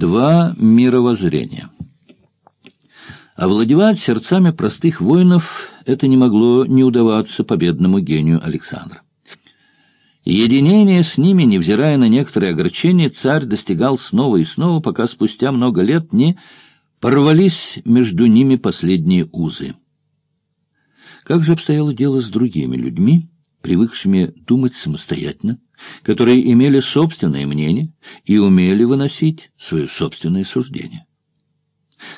Два мировоззрения. Овладевать сердцами простых воинов это не могло не удаваться победному гению Александра. Единение с ними, невзирая на некоторые огорчения, царь достигал снова и снова, пока спустя много лет не порвались между ними последние узы. Как же обстояло дело с другими людьми, привыкшими думать самостоятельно, которые имели собственное мнение и умели выносить свое собственное суждение?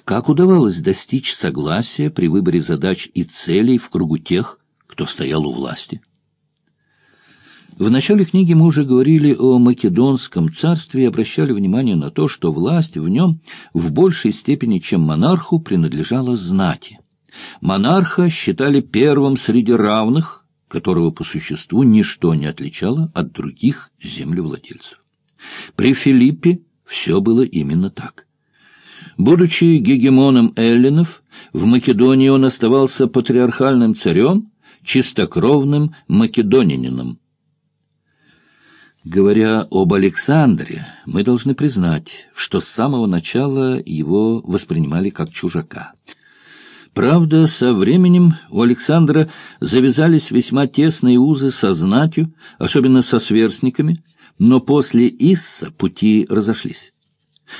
Как удавалось достичь согласия при выборе задач и целей в кругу тех, кто стоял у власти? В начале книги мы уже говорили о Македонском царстве и обращали внимание на то, что власть в нем в большей степени, чем монарху, принадлежала знати. Монарха считали первым среди равных, которого по существу ничто не отличало от других землевладельцев. При Филиппе все было именно так. Будучи гегемоном эллинов, в Македонии он оставался патриархальным царем, чистокровным македонинином. Говоря об Александре, мы должны признать, что с самого начала его воспринимали как чужака. Правда, со временем у Александра завязались весьма тесные узы со знатью, особенно со сверстниками, но после Исса пути разошлись.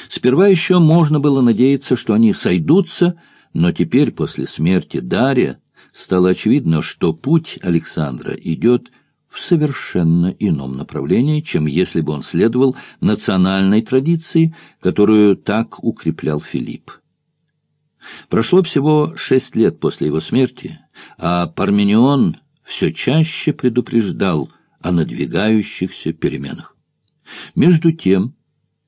Сперва еще можно было надеяться, что они сойдутся, но теперь, после смерти Дария, стало очевидно, что путь Александра идет в совершенно ином направлении, чем если бы он следовал национальной традиции, которую так укреплял Филипп. Прошло всего шесть лет после его смерти, а Парменион все чаще предупреждал о надвигающихся переменах. Между тем,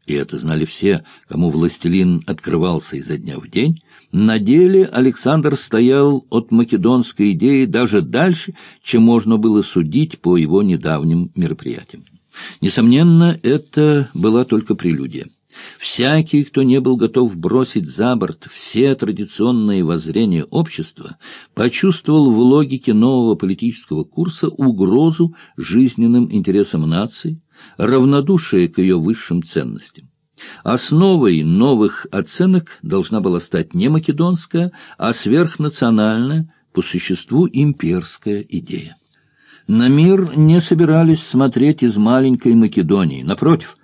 и это знали все, кому властелин открывался изо дня в день, на деле Александр стоял от македонской идеи даже дальше, чем можно было судить по его недавним мероприятиям. Несомненно, это была только прелюдия. Всякий, кто не был готов бросить за борт все традиционные воззрения общества, почувствовал в логике нового политического курса угрозу жизненным интересам нации, равнодушие к ее высшим ценностям. Основой новых оценок должна была стать не македонская, а сверхнациональная, по существу имперская идея. На мир не собирались смотреть из маленькой Македонии. Напротив,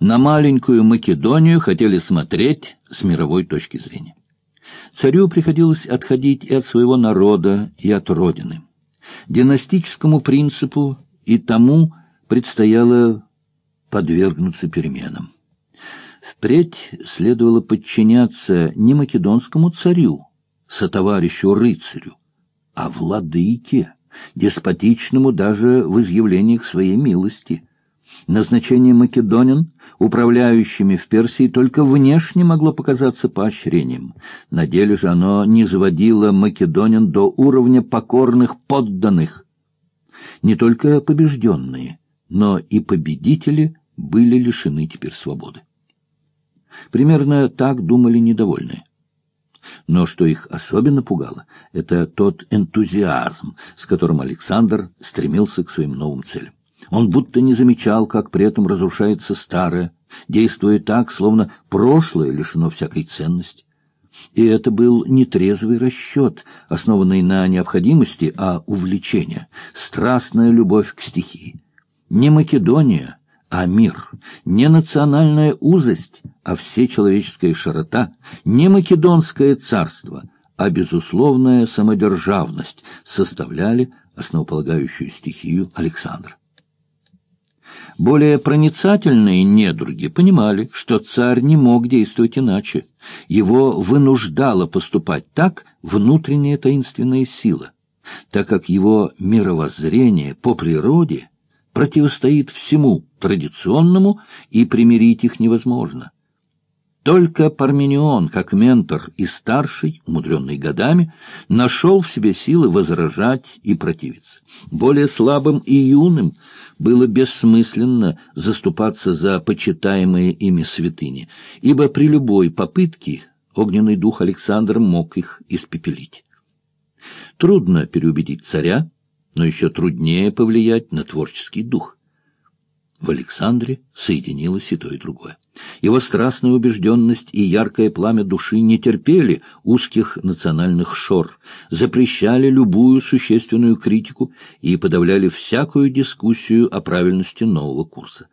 на маленькую Македонию хотели смотреть с мировой точки зрения. Царю приходилось отходить и от своего народа, и от родины. Династическому принципу и тому предстояло подвергнуться переменам. Впредь следовало подчиняться не македонскому царю, сотоварищу рыцарю, а владыке, деспотичному даже в изъявлениях своей милости. Назначение македонин, управляющими в Персии, только внешне могло показаться поощрением. На деле же оно не заводило македонин до уровня покорных подданных. Не только побежденные, но и победители были лишены теперь свободы. Примерно так думали недовольные. Но что их особенно пугало, это тот энтузиазм, с которым Александр стремился к своим новым целям. Он будто не замечал, как при этом разрушается старое, действуя так, словно прошлое лишено всякой ценности. И это был не трезвый расчет, основанный на необходимости, а увлечение, страстная любовь к стихии. Не Македония, а мир, не национальная узость, а всечеловеческая широта, не македонское царство, а безусловная самодержавность составляли основополагающую стихию Александра. Более проницательные недруги понимали, что царь не мог действовать иначе. Его вынуждала поступать так внутренняя таинственная сила, так как его мировоззрение по природе – противостоит всему традиционному, и примирить их невозможно. Только Парменион, как ментор и старший, умудренный годами, нашел в себе силы возражать и противиться. Более слабым и юным было бессмысленно заступаться за почитаемые ими святыни, ибо при любой попытке огненный дух Александра мог их испепелить. Трудно переубедить царя, но еще труднее повлиять на творческий дух. В Александре соединилось и то, и другое. Его страстная убежденность и яркое пламя души не терпели узких национальных шор, запрещали любую существенную критику и подавляли всякую дискуссию о правильности нового курса.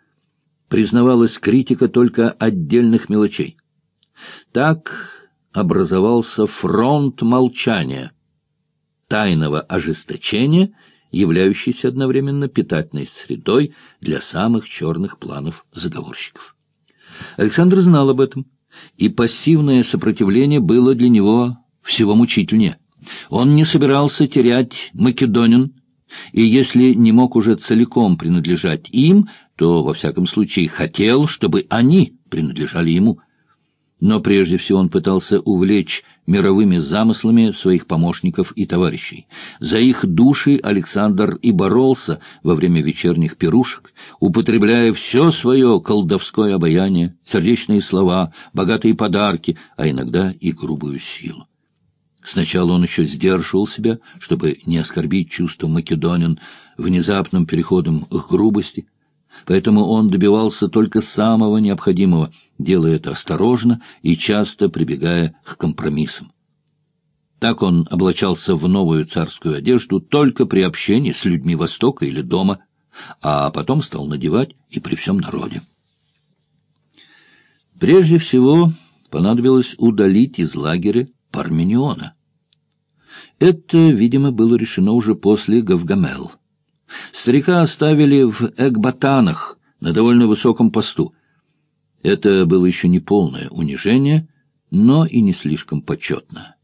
Признавалась критика только отдельных мелочей. Так образовался фронт молчания, тайного ожесточения, являющийся одновременно питательной средой для самых черных планов заговорщиков. Александр знал об этом, и пассивное сопротивление было для него всего мучительнее. Он не собирался терять Македонин, и если не мог уже целиком принадлежать им, то, во всяком случае, хотел, чтобы они принадлежали ему – но прежде всего он пытался увлечь мировыми замыслами своих помощников и товарищей. За их души Александр и боролся во время вечерних пирушек, употребляя все свое колдовское обаяние, сердечные слова, богатые подарки, а иногда и грубую силу. Сначала он еще сдерживал себя, чтобы не оскорбить чувство македонин внезапным переходом к грубости, Поэтому он добивался только самого необходимого, делая это осторожно и часто прибегая к компромиссам. Так он облачался в новую царскую одежду только при общении с людьми Востока или дома, а потом стал надевать и при всем народе. Прежде всего понадобилось удалить из лагеря Пармениона. Это, видимо, было решено уже после Гавгамел — Старика оставили в Экбатанах на довольно высоком посту. Это было еще не полное унижение, но и не слишком почетно.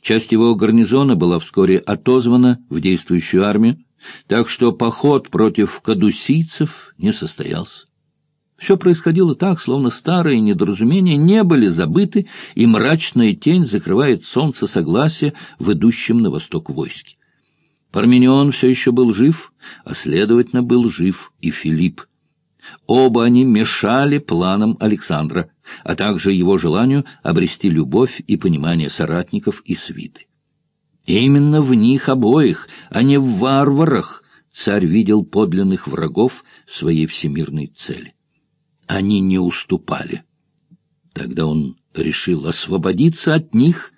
Часть его гарнизона была вскоре отозвана в действующую армию, так что поход против кадусийцев не состоялся. Все происходило так, словно старые недоразумения не были забыты, и мрачная тень закрывает солнце согласия в идущем на восток войске. Парменион все еще был жив, а, следовательно, был жив и Филипп. Оба они мешали планам Александра, а также его желанию обрести любовь и понимание соратников и свиты. именно в них обоих, а не в варварах, царь видел подлинных врагов своей всемирной цели. Они не уступали. Тогда он решил освободиться от них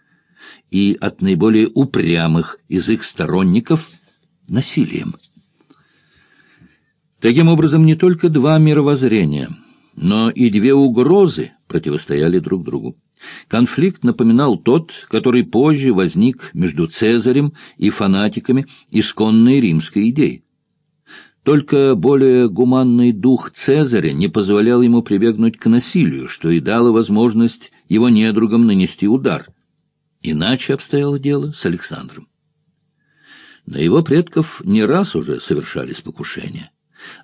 и от наиболее упрямых из их сторонников насилием. Таким образом, не только два мировоззрения, но и две угрозы противостояли друг другу. Конфликт напоминал тот, который позже возник между Цезарем и фанатиками исконной римской идеи. Только более гуманный дух Цезаря не позволял ему прибегнуть к насилию, что и дало возможность его недругам нанести удар. Иначе обстояло дело с Александром. На его предков не раз уже совершались покушения.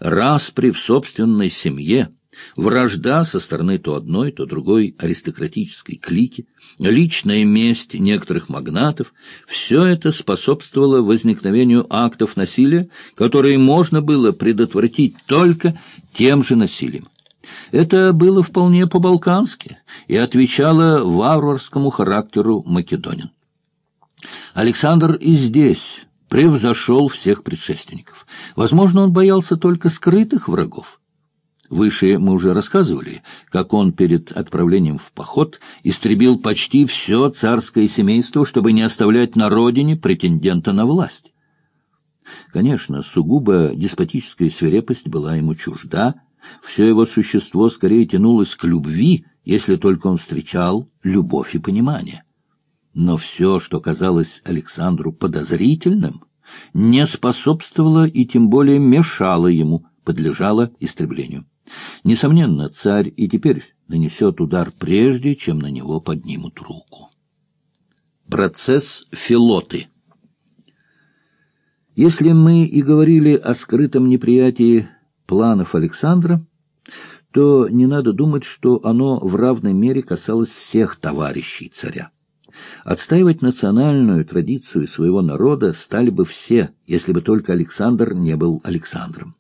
Распри в собственной семье, вражда со стороны то одной, то другой аристократической клики, личная месть некоторых магнатов — все это способствовало возникновению актов насилия, которые можно было предотвратить только тем же насилием. Это было вполне по-балкански и отвечало варварскому характеру македонин. Александр и здесь превзошел всех предшественников. Возможно, он боялся только скрытых врагов. Выше мы уже рассказывали, как он перед отправлением в поход истребил почти все царское семейство, чтобы не оставлять на родине претендента на власть. Конечно, сугубо деспотическая свирепость была ему чужда, все его существо скорее тянулось к любви, если только он встречал любовь и понимание. Но все, что казалось Александру подозрительным, не способствовало и тем более мешало ему, подлежало истреблению. Несомненно, царь и теперь нанесет удар прежде, чем на него поднимут руку. Процесс Филоты Если мы и говорили о скрытом неприятии планов Александра, то не надо думать, что оно в равной мере касалось всех товарищей царя. Отстаивать национальную традицию своего народа стали бы все, если бы только Александр не был Александром.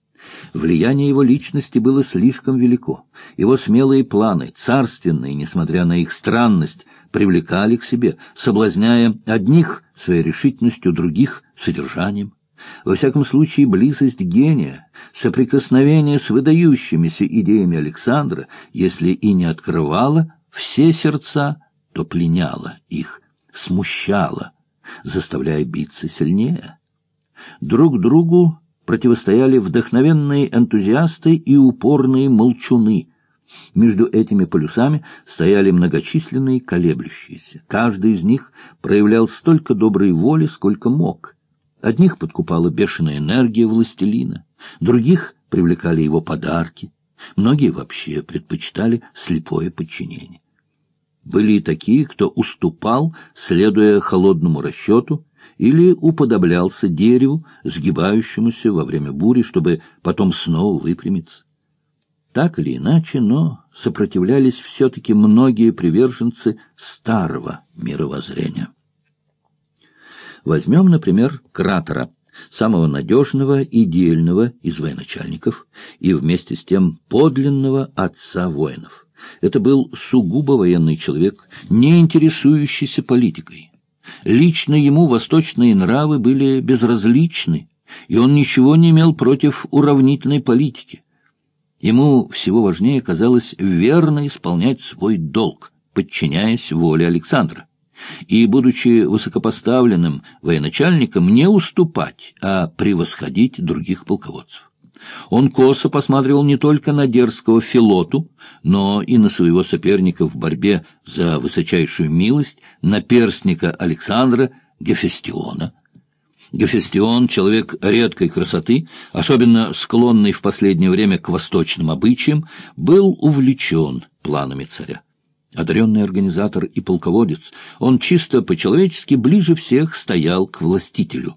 Влияние его личности было слишком велико. Его смелые планы, царственные, несмотря на их странность, привлекали к себе, соблазняя одних своей решительностью, других — содержанием. Во всяком случае, близость гения, соприкосновение с выдающимися идеями Александра, если и не открывала все сердца, то пленяла их, смущала, заставляя биться сильнее. Друг другу противостояли вдохновенные энтузиасты и упорные молчуны. Между этими полюсами стояли многочисленные колеблющиеся. Каждый из них проявлял столько доброй воли, сколько мог. Одних подкупала бешеная энергия властелина, других привлекали его подарки, многие вообще предпочитали слепое подчинение. Были и такие, кто уступал, следуя холодному расчету, или уподоблялся дереву, сгибающемуся во время бури, чтобы потом снова выпрямиться. Так или иначе, но сопротивлялись все-таки многие приверженцы старого мировоззрения. Возьмем, например, Кратера, самого надежного и дельного из военачальников и вместе с тем подлинного отца воинов. Это был сугубо военный человек, не интересующийся политикой. Лично ему восточные нравы были безразличны, и он ничего не имел против уравнительной политики. Ему всего важнее казалось верно исполнять свой долг, подчиняясь воле Александра. И, будучи высокопоставленным военачальником, не уступать, а превосходить других полководцев. Он косо посматривал не только на дерзкого Филоту, но и на своего соперника в борьбе за высочайшую милость, на перстника Александра Гефестиона. Гефестион, человек редкой красоты, особенно склонный в последнее время к восточным обычаям, был увлечен планами царя. Одаренный организатор и полководец, он чисто по-человечески ближе всех стоял к властителю.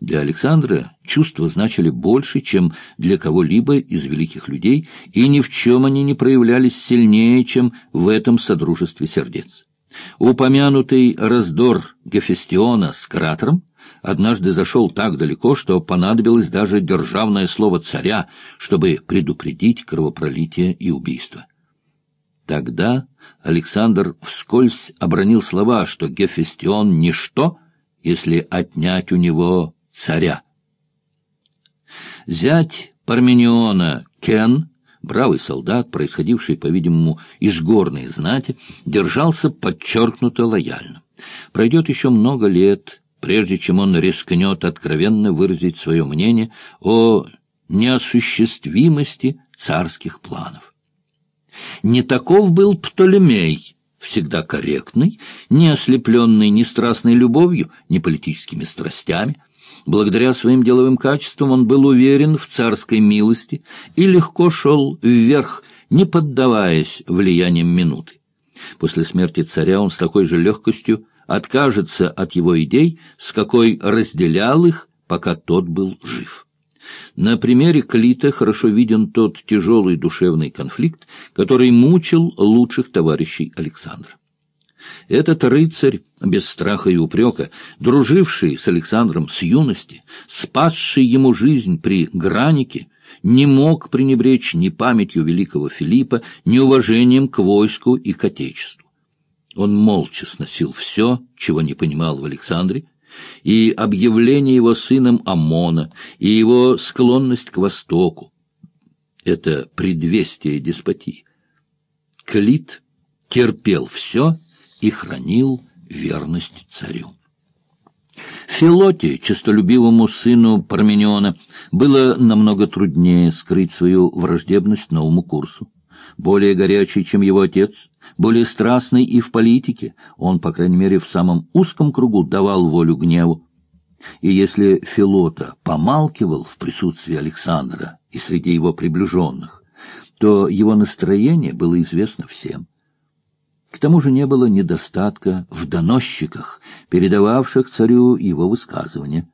Для Александра чувства значили больше, чем для кого-либо из великих людей, и ни в чем они не проявлялись сильнее, чем в этом содружестве сердец. Упомянутый раздор Гефестиона с кратером однажды зашел так далеко, что понадобилось даже державное слово царя, чтобы предупредить кровопролитие и убийство. Тогда Александр вскользь обронил слова, что Гефестион — ничто — если отнять у него царя. Зять Пармениона Кен, бравый солдат, происходивший, по-видимому, из горной знати, держался подчеркнуто лояльно. Пройдет еще много лет, прежде чем он рискнет откровенно выразить свое мнение о неосуществимости царских планов. Не таков был Птолемей, всегда корректный, не ослепленный ни страстной любовью, ни политическими страстями. Благодаря своим деловым качествам он был уверен в царской милости и легко шел вверх, не поддаваясь влияниям минуты. После смерти царя он с такой же легкостью откажется от его идей, с какой разделял их, пока тот был жив. На примере Клита хорошо виден тот тяжелый душевный конфликт, который мучил лучших товарищей Александра. Этот рыцарь, без страха и упрека, друживший с Александром с юности, спасший ему жизнь при Гранике, не мог пренебречь ни памятью великого Филиппа, ни уважением к войску и к отечеству. Он молча сносил все, чего не понимал в Александре, и объявление его сыном Амона, и его склонность к Востоку. Это предвестие деспотии. Клит терпел все и хранил верность царю. Филоте, честолюбивому сыну Пармениона, было намного труднее скрыть свою враждебность новому курсу более горячий, чем его отец, более страстный и в политике, он, по крайней мере, в самом узком кругу давал волю гневу. И если Филота помалкивал в присутствии Александра и среди его приближенных, то его настроение было известно всем. К тому же не было недостатка в доносчиках, передававших царю его высказывания.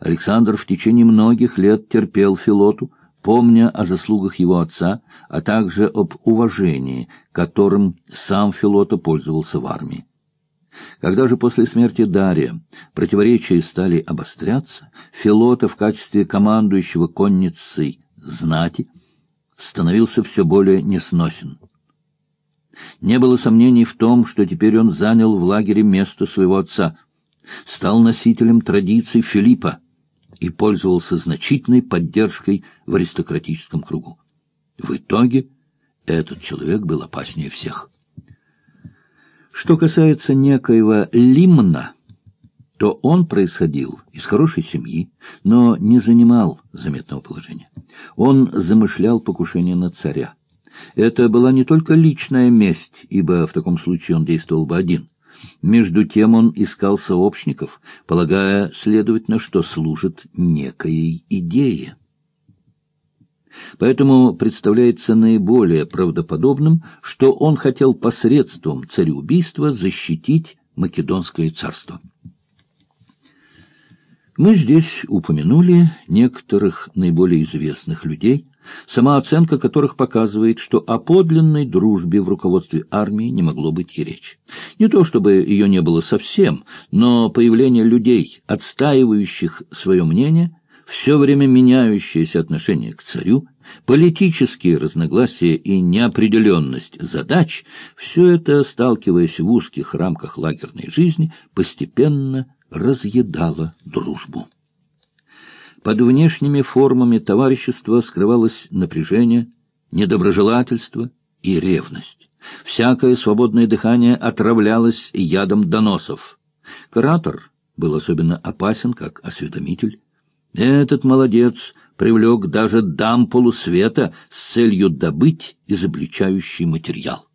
Александр в течение многих лет терпел Филоту, помня о заслугах его отца, а также об уважении, которым сам Филота пользовался в армии. Когда же после смерти Дария противоречия стали обостряться, Филота в качестве командующего конницей знати становился все более несносен. Не было сомнений в том, что теперь он занял в лагере место своего отца, стал носителем традиций Филиппа, и пользовался значительной поддержкой в аристократическом кругу. В итоге этот человек был опаснее всех. Что касается некоего Лимна, то он происходил из хорошей семьи, но не занимал заметного положения. Он замышлял покушение на царя. Это была не только личная месть, ибо в таком случае он действовал бы один. Между тем он искал сообщников, полагая, следовательно, что служит некой идее. Поэтому представляется наиболее правдоподобным, что он хотел посредством цареубийства защитить Македонское царство. Мы здесь упомянули некоторых наиболее известных людей, самооценка которых показывает, что о подлинной дружбе в руководстве армии не могло быть и речи. Не то чтобы ее не было совсем, но появление людей, отстаивающих свое мнение, все время меняющееся отношение к царю, политические разногласия и неопределенность задач – все это, сталкиваясь в узких рамках лагерной жизни, постепенно разъедала дружбу. Под внешними формами товарищества скрывалось напряжение, недоброжелательство и ревность. Всякое свободное дыхание отравлялось ядом доносов. Каратор был особенно опасен как осведомитель. Этот молодец привлек даже дам полусвета с целью добыть изобличающий материал.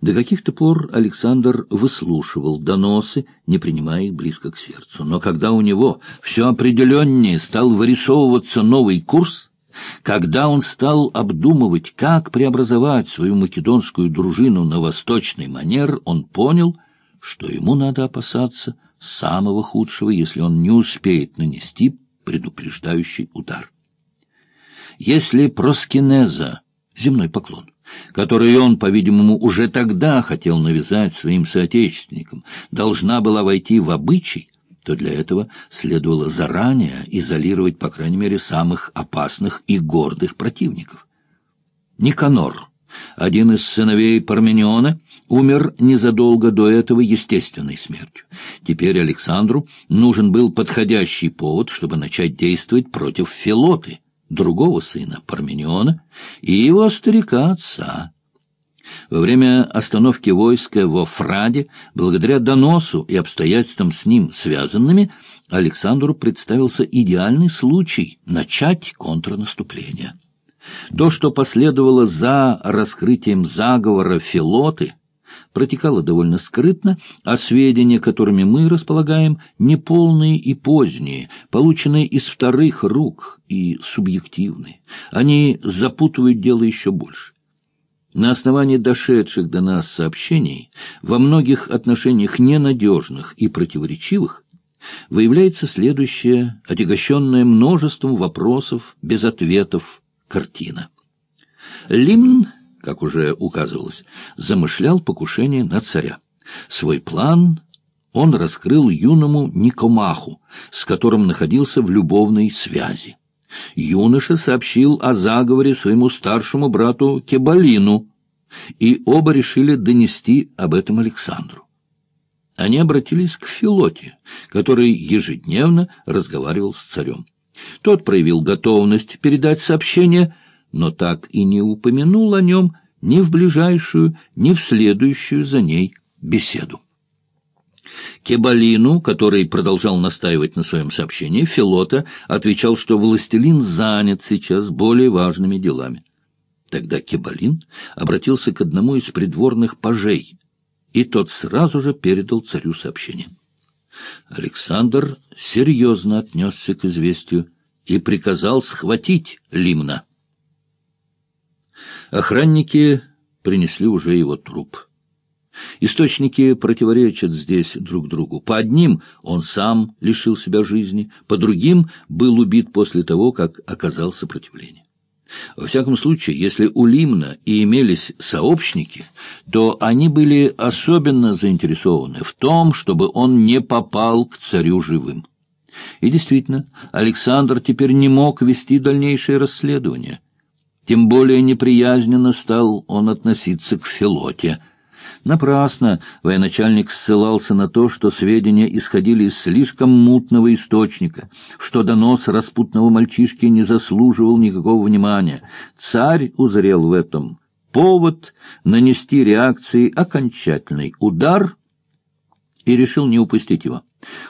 До каких-то пор Александр выслушивал доносы, не принимая их близко к сердцу. Но когда у него все определеннее стал вырисовываться новый курс, когда он стал обдумывать, как преобразовать свою македонскую дружину на восточный манер, он понял, что ему надо опасаться самого худшего, если он не успеет нанести предупреждающий удар. Если проскинеза, земной поклон, которую он, по-видимому, уже тогда хотел навязать своим соотечественникам, должна была войти в обычай, то для этого следовало заранее изолировать, по крайней мере, самых опасных и гордых противников. Никанор, один из сыновей Пармениона, умер незадолго до этого естественной смертью. Теперь Александру нужен был подходящий повод, чтобы начать действовать против Филоты — другого сына Пармениона и его старика-отца. Во время остановки войска во Фраде, благодаря доносу и обстоятельствам с ним связанными, Александру представился идеальный случай начать контрнаступление. То, что последовало за раскрытием заговора Филоты – протекала довольно скрытно, а сведения, которыми мы располагаем, неполные и поздние, полученные из вторых рук и субъективные. Они запутывают дело еще больше. На основании дошедших до нас сообщений, во многих отношениях ненадежных и противоречивых, выявляется следующее, отягощенное множеством вопросов, без ответов, картина. Лимн как уже указывалось, замышлял покушение на царя. Свой план он раскрыл юному Никомаху, с которым находился в любовной связи. Юноша сообщил о заговоре своему старшему брату Кебалину, и оба решили донести об этом Александру. Они обратились к Филоте, который ежедневно разговаривал с царем. Тот проявил готовность передать сообщение – но так и не упомянул о нем ни в ближайшую, ни в следующую за ней беседу. Кебалину, который продолжал настаивать на своем сообщении, Филота отвечал, что властелин занят сейчас более важными делами. Тогда Кебалин обратился к одному из придворных пажей, и тот сразу же передал царю сообщение. Александр серьезно отнесся к известию и приказал схватить Лимна. Охранники принесли уже его труп. Источники противоречат здесь друг другу. По одним он сам лишил себя жизни, по другим был убит после того, как оказал сопротивление. Во всяком случае, если у Лимна и имелись сообщники, то они были особенно заинтересованы в том, чтобы он не попал к царю живым. И действительно, Александр теперь не мог вести дальнейшее расследование – тем более неприязненно стал он относиться к Филоте. Напрасно военачальник ссылался на то, что сведения исходили из слишком мутного источника, что донос распутного мальчишки не заслуживал никакого внимания. Царь узрел в этом повод нанести реакции окончательный удар и решил не упустить его.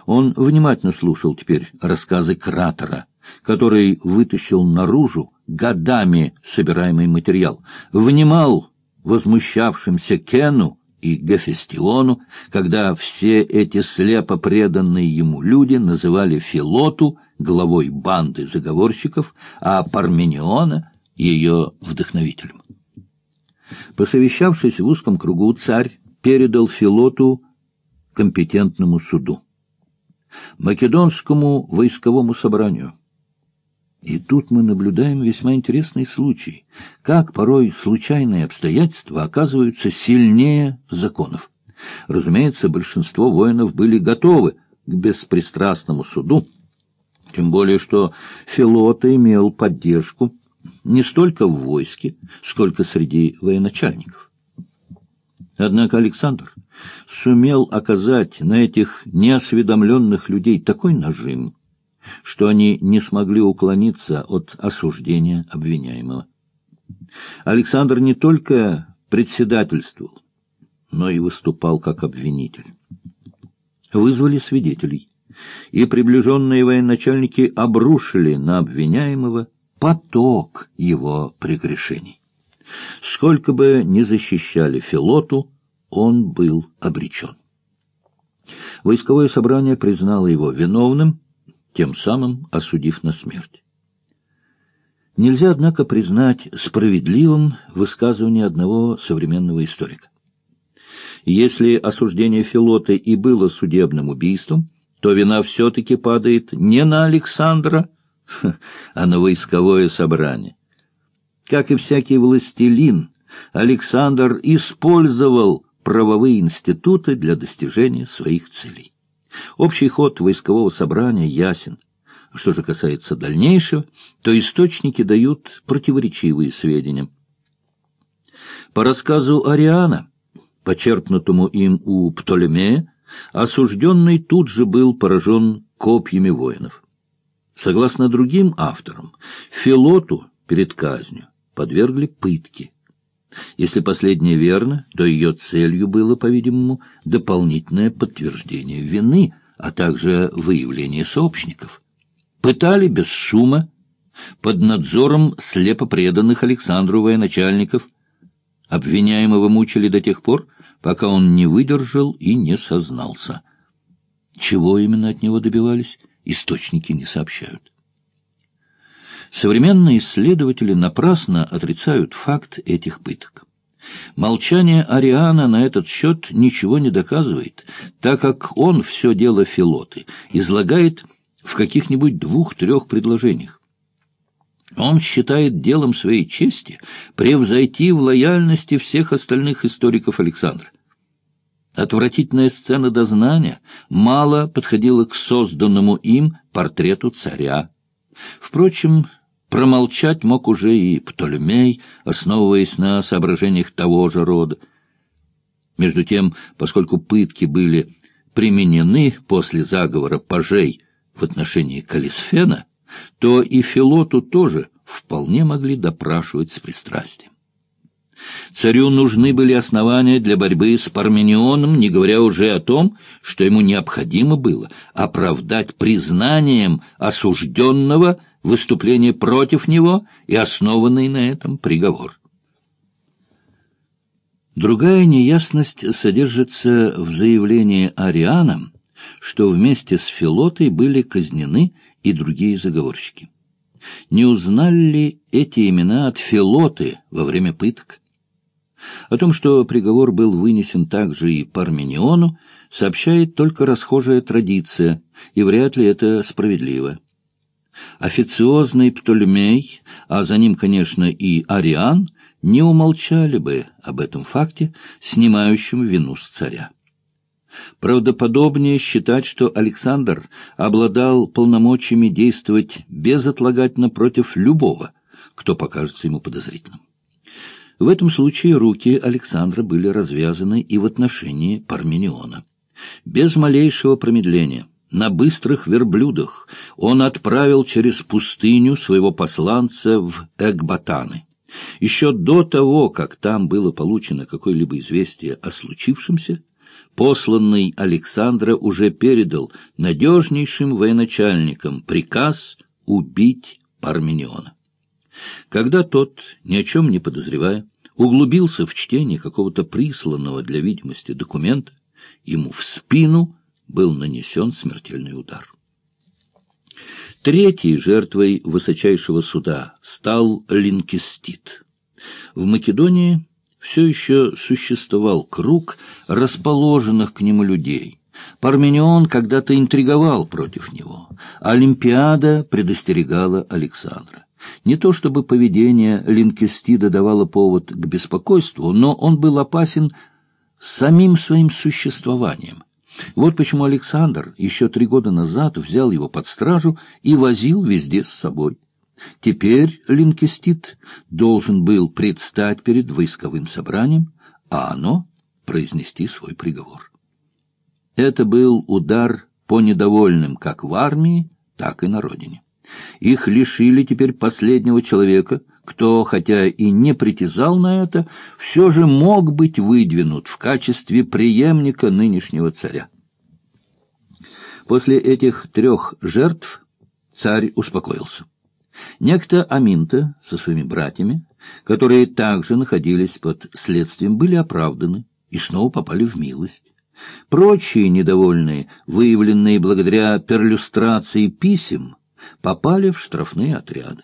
Он внимательно слушал теперь рассказы Кратера, который вытащил наружу годами собираемый материал, внимал возмущавшимся Кену и Гефестиону, когда все эти слепо преданные ему люди называли Филоту главой банды заговорщиков, а Пармениона — ее вдохновителем. Посовещавшись в узком кругу, царь передал Филоту компетентному суду, Македонскому войсковому собранию, и тут мы наблюдаем весьма интересный случай, как порой случайные обстоятельства оказываются сильнее законов. Разумеется, большинство воинов были готовы к беспристрастному суду, тем более что Филота имел поддержку не столько в войске, сколько среди военачальников. Однако Александр сумел оказать на этих неосведомленных людей такой нажим, что они не смогли уклониться от осуждения обвиняемого. Александр не только председательствовал, но и выступал как обвинитель. Вызвали свидетелей, и приближенные военачальники обрушили на обвиняемого поток его прегрешений. Сколько бы ни защищали Филоту, он был обречен. Войсковое собрание признало его виновным тем самым осудив на смерть. Нельзя, однако, признать справедливым высказывание одного современного историка. Если осуждение Филота и было судебным убийством, то вина все-таки падает не на Александра, а на войсковое собрание. Как и всякий властелин, Александр использовал правовые институты для достижения своих целей. Общий ход войскового собрания ясен. Что же касается дальнейшего, то источники дают противоречивые сведения. По рассказу Ариана, почерпнутому им у Птолемея, осужденный тут же был поражен копьями воинов. Согласно другим авторам, Филоту перед казнью подвергли пытке. Если последнее верно, то ее целью было, по-видимому, дополнительное подтверждение вины, а также выявление сообщников. Пытали без шума, под надзором слепо преданных Александру военачальников. Обвиняемого мучили до тех пор, пока он не выдержал и не сознался. Чего именно от него добивались, источники не сообщают. Современные исследователи напрасно отрицают факт этих пыток. Молчание Ариана на этот счет ничего не доказывает, так как он все дело Филоты излагает в каких-нибудь двух-трех предложениях. Он считает делом своей чести превзойти в лояльности всех остальных историков Александра. Отвратительная сцена дознания мало подходила к созданному им портрету царя. Впрочем, Промолчать мог уже и Птолемей, основываясь на соображениях того же рода. Между тем, поскольку пытки были применены после заговора пажей в отношении Калисфена, то и Филоту тоже вполне могли допрашивать с пристрастием. Царю нужны были основания для борьбы с Парменионом, не говоря уже о том, что ему необходимо было оправдать признанием осужденного выступление против него и основанный на этом приговор. Другая неясность содержится в заявлении Ариана, что вместе с Филотой были казнены и другие заговорщики. Не узнали ли эти имена от Филоты во время пыток? О том, что приговор был вынесен также и Пармениону, сообщает только расхожая традиция, и вряд ли это справедливо. Официозный Птолемей, а за ним, конечно, и Ариан, не умолчали бы об этом факте, снимающем вину с царя. Правдоподобнее считать, что Александр обладал полномочиями действовать безотлагательно против любого, кто покажется ему подозрительным. В этом случае руки Александра были развязаны и в отношении Пармениона. Без малейшего промедления, на быстрых верблюдах, он отправил через пустыню своего посланца в Экбатаны. Еще до того, как там было получено какое-либо известие о случившемся, посланный Александра уже передал надежнейшим военачальникам приказ убить Пармениона. Когда тот, ни о чем не подозревая, углубился в чтение какого-то присланного для видимости документа, ему в спину был нанесен смертельный удар. Третьей жертвой высочайшего суда стал Линкестит. В Македонии все еще существовал круг расположенных к нему людей. Парменион когда-то интриговал против него. Олимпиада предостерегала Александра. Не то чтобы поведение Линкестида давало повод к беспокойству, но он был опасен самим своим существованием. Вот почему Александр еще три года назад взял его под стражу и возил везде с собой. Теперь Линкестит должен был предстать перед войсковым собранием, а оно произнести свой приговор. Это был удар по недовольным как в армии, так и на родине. Их лишили теперь последнего человека, кто, хотя и не притязал на это, все же мог быть выдвинут в качестве преемника нынешнего царя. После этих трех жертв царь успокоился. Некто Аминта со своими братьями, которые также находились под следствием, были оправданы и снова попали в милость. Прочие недовольные, выявленные благодаря перлюстрации писем, попали в штрафные отряды.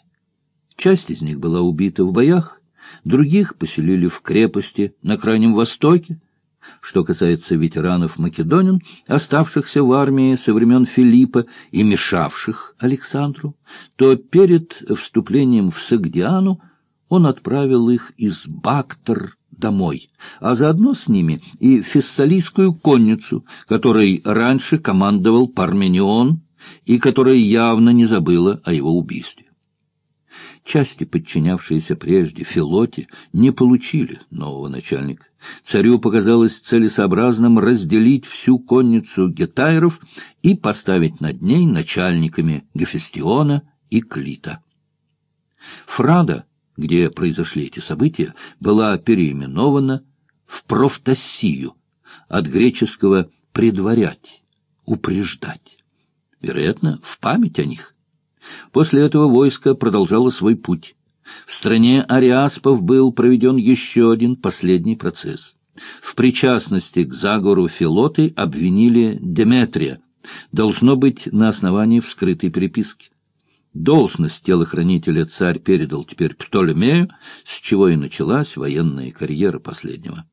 Часть из них была убита в боях, других поселили в крепости на Крайнем Востоке. Что касается ветеранов македонин, оставшихся в армии со времен Филиппа и мешавших Александру, то перед вступлением в Сагдиану он отправил их из Бактер домой, а заодно с ними и фессалийскую конницу, которой раньше командовал Парменион и которая явно не забыла о его убийстве. Части, подчинявшиеся прежде Филоте, не получили нового начальника. Царю показалось целесообразным разделить всю конницу гетайров и поставить над ней начальниками Гефестиона и Клита. Фрада, где произошли эти события, была переименована в Профтасию, от греческого «предварять», «упреждать» вероятно, в память о них. После этого войско продолжало свой путь. В стране ариаспов был проведен еще один последний процесс. В причастности к заговору Филоты обвинили Деметрия, должно быть на основании вскрытой переписки. Должность телохранителя царь передал теперь Птолемею, с чего и началась военная карьера последнего.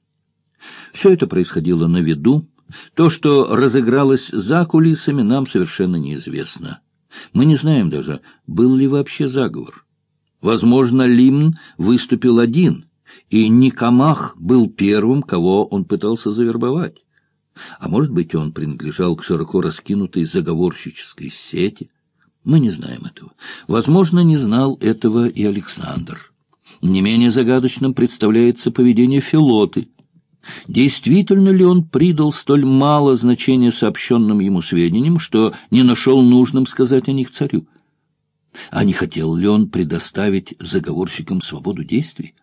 Все это происходило на виду, то, что разыгралось за кулисами, нам совершенно неизвестно. Мы не знаем даже, был ли вообще заговор. Возможно, Лимн выступил один, и Никомах был первым, кого он пытался завербовать. А может быть, он принадлежал к широко раскинутой заговорщической сети. Мы не знаем этого. Возможно, не знал этого и Александр. Не менее загадочным представляется поведение Филоты — Действительно ли он придал столь мало значения сообщенным ему сведениям, что не нашел нужным сказать о них царю? А не хотел ли он предоставить заговорщикам свободу действий?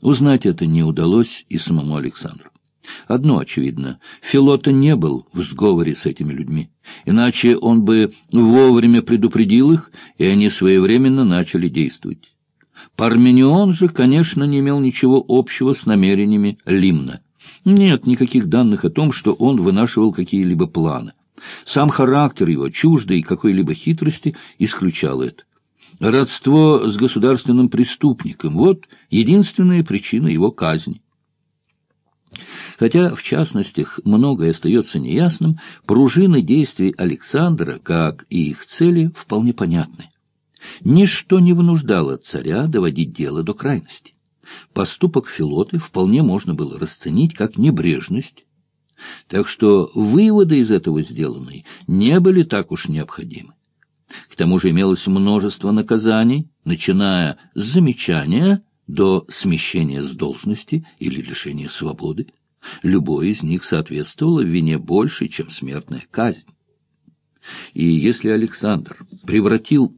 Узнать это не удалось и самому Александру. Одно очевидно, Филота не был в сговоре с этими людьми, иначе он бы вовремя предупредил их, и они своевременно начали действовать. Парменион же, конечно, не имел ничего общего с намерениями Лимна. Нет никаких данных о том, что он вынашивал какие-либо планы. Сам характер его, чуждый какой-либо хитрости, исключал это. Родство с государственным преступником — вот единственная причина его казни. Хотя, в частностях, многое остается неясным, пружины действий Александра, как и их цели, вполне понятны. Ничто не вынуждало царя доводить дело до крайности. Поступок Филоты вполне можно было расценить как небрежность, так что выводы из этого сделанные не были так уж необходимы. К тому же имелось множество наказаний, начиная с замечания до смещения с должности или лишения свободы. Любой из них соответствовало вине больше, чем смертная казнь. И если Александр превратил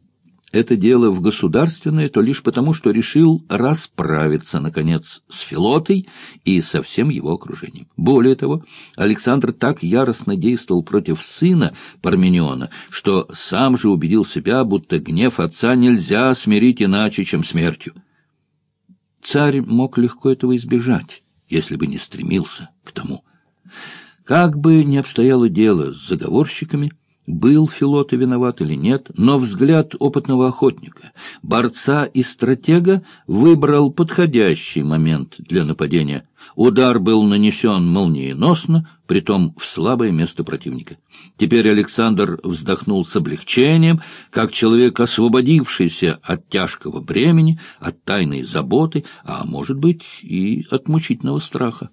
это дело в государственное, то лишь потому, что решил расправиться, наконец, с Филотой и со всем его окружением. Более того, Александр так яростно действовал против сына Пармениона, что сам же убедил себя, будто гнев отца нельзя смирить иначе, чем смертью. Царь мог легко этого избежать, если бы не стремился к тому. Как бы ни обстояло дело с заговорщиками, был Филота виноват или нет, но взгляд опытного охотника, борца и стратега выбрал подходящий момент для нападения. Удар был нанесен молниеносно, притом в слабое место противника. Теперь Александр вздохнул с облегчением, как человек, освободившийся от тяжкого бремени, от тайной заботы, а, может быть, и от мучительного страха.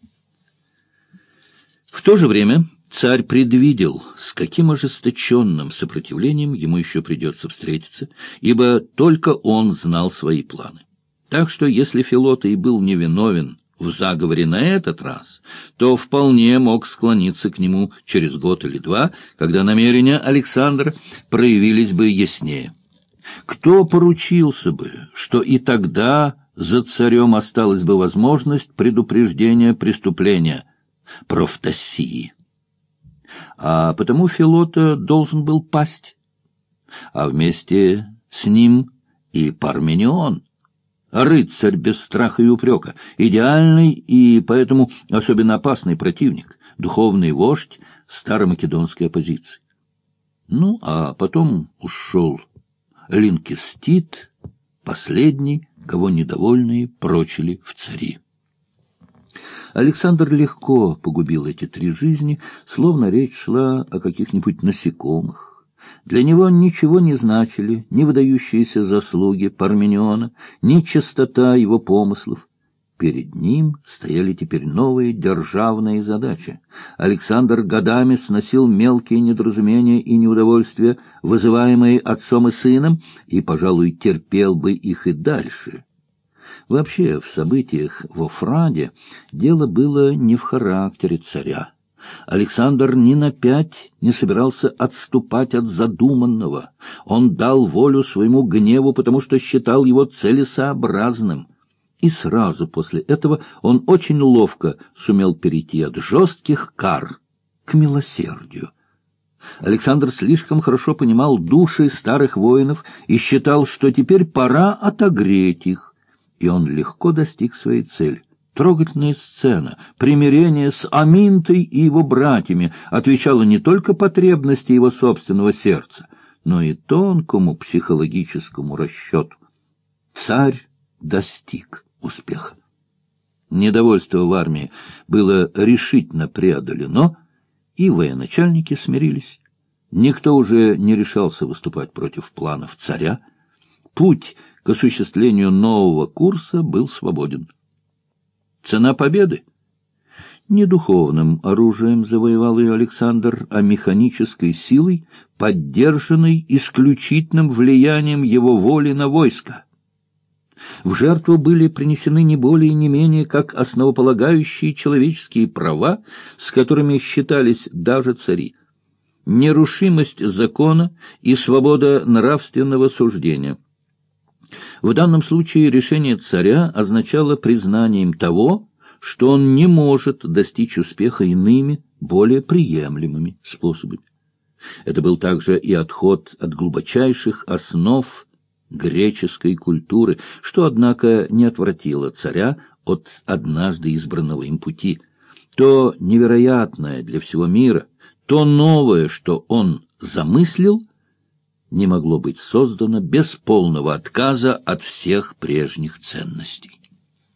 В то же время Царь предвидел, с каким ожесточенным сопротивлением ему еще придется встретиться, ибо только он знал свои планы. Так что, если Филота и был невиновен в заговоре на этот раз, то вполне мог склониться к нему через год или два, когда намерения Александра проявились бы яснее. Кто поручился бы, что и тогда за царем осталась бы возможность предупреждения преступления – профтасии? А потому Филота должен был пасть. А вместе с ним и Парменион, рыцарь без страха и упрека, идеальный и поэтому особенно опасный противник, духовный вождь старомакедонской оппозиции. Ну, а потом ушел Линкестит, последний, кого недовольные прочили в цари. Александр легко погубил эти три жизни, словно речь шла о каких-нибудь насекомых. Для него ничего не значили ни выдающиеся заслуги Пармениона, ни чистота его помыслов. Перед ним стояли теперь новые державные задачи. Александр годами сносил мелкие недоразумения и неудовольствия, вызываемые отцом и сыном, и, пожалуй, терпел бы их и дальше. Вообще, в событиях во Фраде дело было не в характере царя. Александр ни на пять не собирался отступать от задуманного. Он дал волю своему гневу, потому что считал его целесообразным. И сразу после этого он очень ловко сумел перейти от жестких кар к милосердию. Александр слишком хорошо понимал души старых воинов и считал, что теперь пора отогреть их, и он легко достиг своей цели. Трогательная сцена, примирение с Аминтой и его братьями отвечало не только потребности его собственного сердца, но и тонкому психологическому расчету. Царь достиг успеха. Недовольство в армии было решительно преодолено, и военачальники смирились. Никто уже не решался выступать против планов царя. Путь к осуществлению нового курса был свободен. Цена победы? Не духовным оружием завоевал ее Александр, а механической силой, поддержанной исключительным влиянием его воли на войско. В жертву были принесены не более и не менее как основополагающие человеческие права, с которыми считались даже цари. Нерушимость закона и свобода нравственного суждения – в данном случае решение царя означало признанием того, что он не может достичь успеха иными, более приемлемыми способами. Это был также и отход от глубочайших основ греческой культуры, что, однако, не отвратило царя от однажды избранного им пути. То невероятное для всего мира, то новое, что он замыслил — не могло быть создано без полного отказа от всех прежних ценностей.